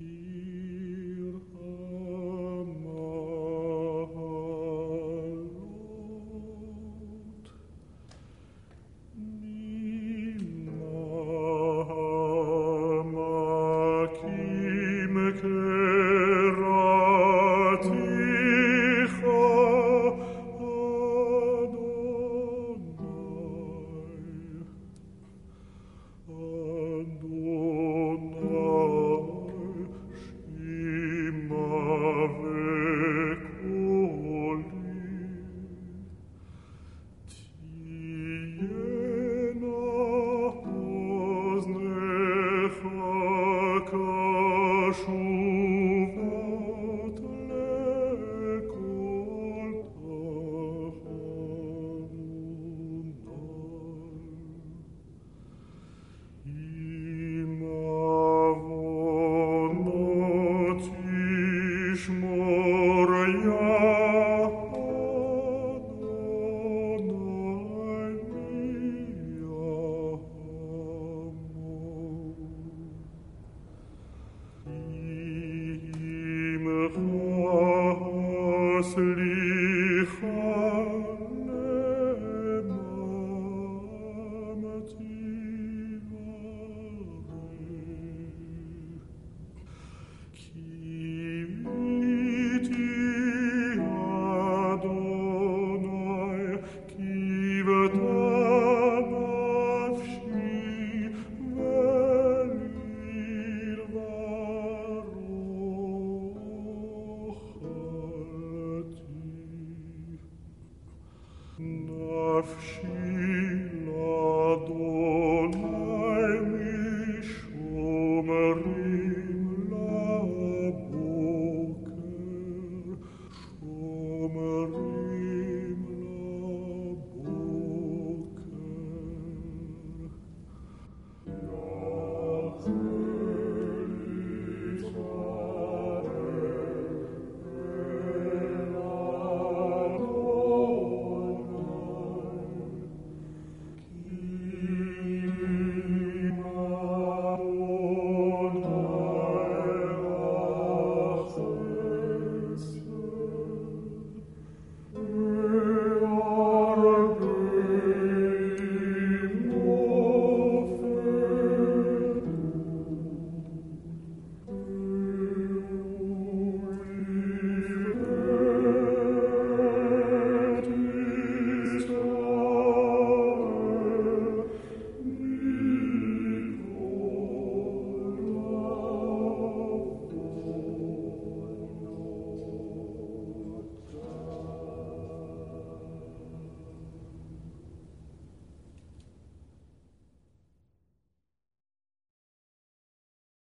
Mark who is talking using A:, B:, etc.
A: peace. qui